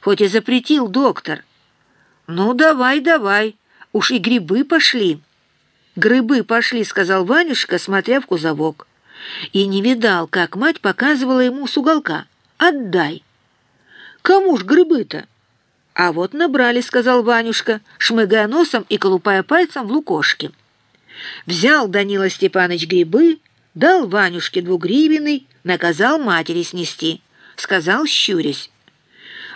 хоть и запретил доктор. Ну, давай, давай, уж и грибы пошли. Грибы пошли, сказал Ванюшка, смотря в кузовок. И не видал, как мать показывала ему с уголка. Отдай. Кому ж грибы-то? А вот набрали, сказал Ванюшка, шмыгая носом и колупая пальцем в лукошке. Взял Данила Степаныч грибы, дал Ванюшке двугривенный, наказал матери снести. Сказал, щурясь.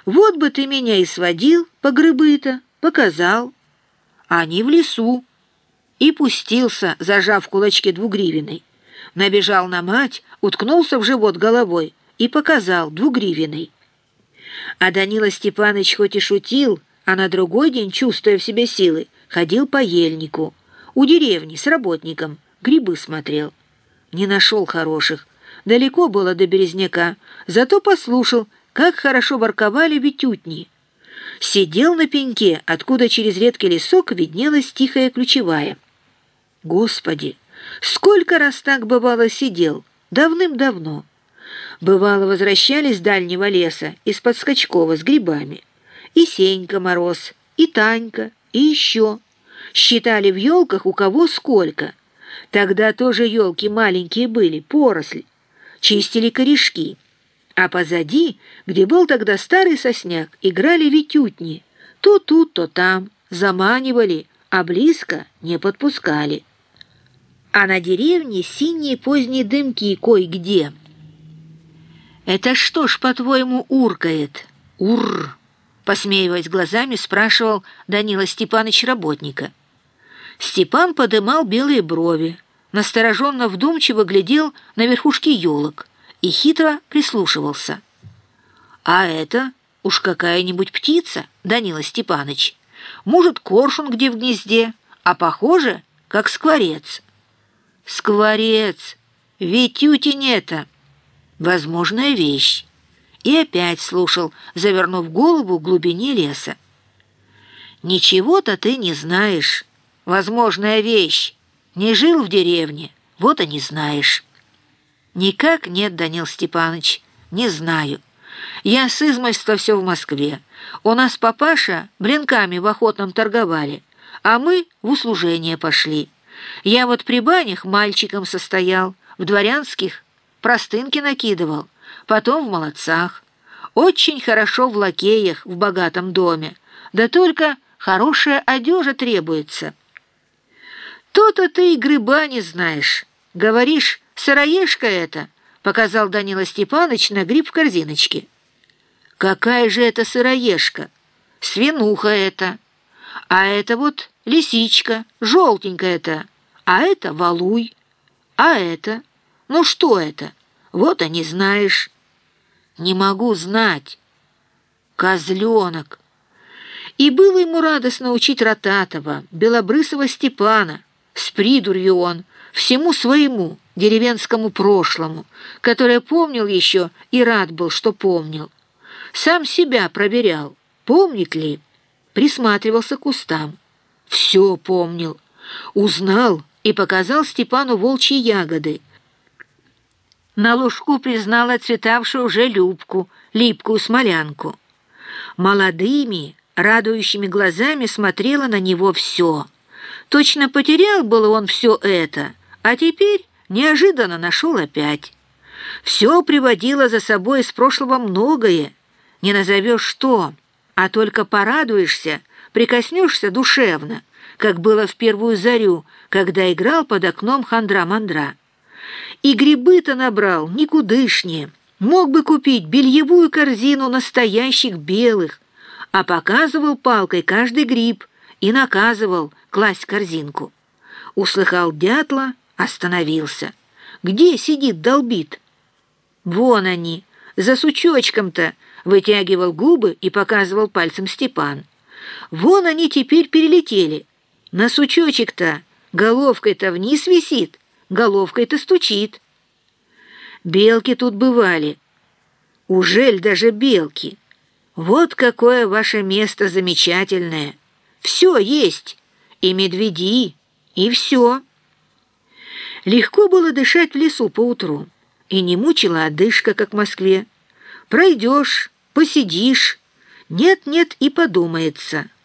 Вот бы ты меня и сводил по грибы-то, показал. Они в лесу. И пустился, зажав кулачки двугривенной. Набежал на мать, уткнулся в живот головой и показал двугривенный. А Данила Степанович хоть и шутил, а на другой день, чувствуя в себе силы, ходил по ельнику. У деревни с работником грибы смотрел. Не нашел хороших. Далеко было до Березняка, зато послушал, как хорошо ворковали битютни. Сидел на пеньке, откуда через редкий лесок виднелась тихая ключевая. Господи, сколько раз так бывало сидел, давным-давно. Бывало, возвращались с дальнего леса из-под Скачкова с грибами. И Сенька Мороз, и Танька, и еще. Считали в елках у кого сколько. Тогда тоже елки маленькие были, поросли. Чистили корешки. А позади, где был тогда старый сосняк, играли витютни. То тут, то там, заманивали, а близко не подпускали. А на деревне синие поздние дымки кое-где. «Это что ж, по-твоему, уркает?» «Ур!» — посмеиваясь глазами, спрашивал Данила Степанович работника. Степан подымал белые брови, настороженно вдумчиво глядел на верхушки елок и хитро прислушивался. «А это уж какая-нибудь птица, Данила Степаныч. Может, коршун где в гнезде, а похоже, как скворец». «Скворец! Ведь тютень это!» «Возможная вещь!» И опять слушал, завернув голову в глубине леса. «Ничего-то ты не знаешь. Возможная вещь. Не жил в деревне, вот и не знаешь». «Никак нет, Данил Степанович, не знаю. Я с измольства все в Москве. У нас папаша блинками в охотном торговали, а мы в услужение пошли. Я вот при банях мальчиком состоял, в дворянских простынки накидывал, потом в молодцах. Очень хорошо в лакеях в богатом доме, да только хорошая одежа требуется. То-то ты и грыба не знаешь. Говоришь, «Сыроежка это!» — показал Данила Степанович на гриб в корзиночке. «Какая же это сыроежка? Свинуха это! А это вот лисичка, желтенькая-то, а это валуй, а это... Ну что это? Вот и не знаешь». «Не могу знать». «Козленок!» И было ему радостно учить Ротатова, Белобрысова Степана. С придурью он, всему своему, деревенскому прошлому, которое помнил еще и рад был, что помнил. Сам себя проверял, помнит ли, присматривался к кустам. Все помнил, узнал и показал Степану волчьи ягоды. На лужку признал отцветавшую уже любку, липкую смолянку. Молодыми, радующими глазами смотрела на него все. Точно потерял было он все это, а теперь неожиданно нашел опять. Все приводило за собой из прошлого многое. Не назовешь что, а только порадуешься, прикоснешься душевно, как было в первую зарю, когда играл под окном хандра-мандра. И грибы-то набрал никудышнее. Мог бы купить бельевую корзину настоящих белых, а показывал палкой каждый гриб и наказывал класть корзинку. Услыхал дятла, Остановился. Где сидит долбит? Вон они, за сучочком-то, вытягивал губы и показывал пальцем Степан. Вон они теперь перелетели. На сучочек-то головкой-то вниз висит, головкой-то стучит. Белки тут бывали. Ужель даже белки? Вот какое ваше место замечательное. Все есть, и медведи, и все. Легко было дышать в лесу поутру, и не мучила одышка, как в Москве. Пройдешь, посидишь, Нет-нет и подумается.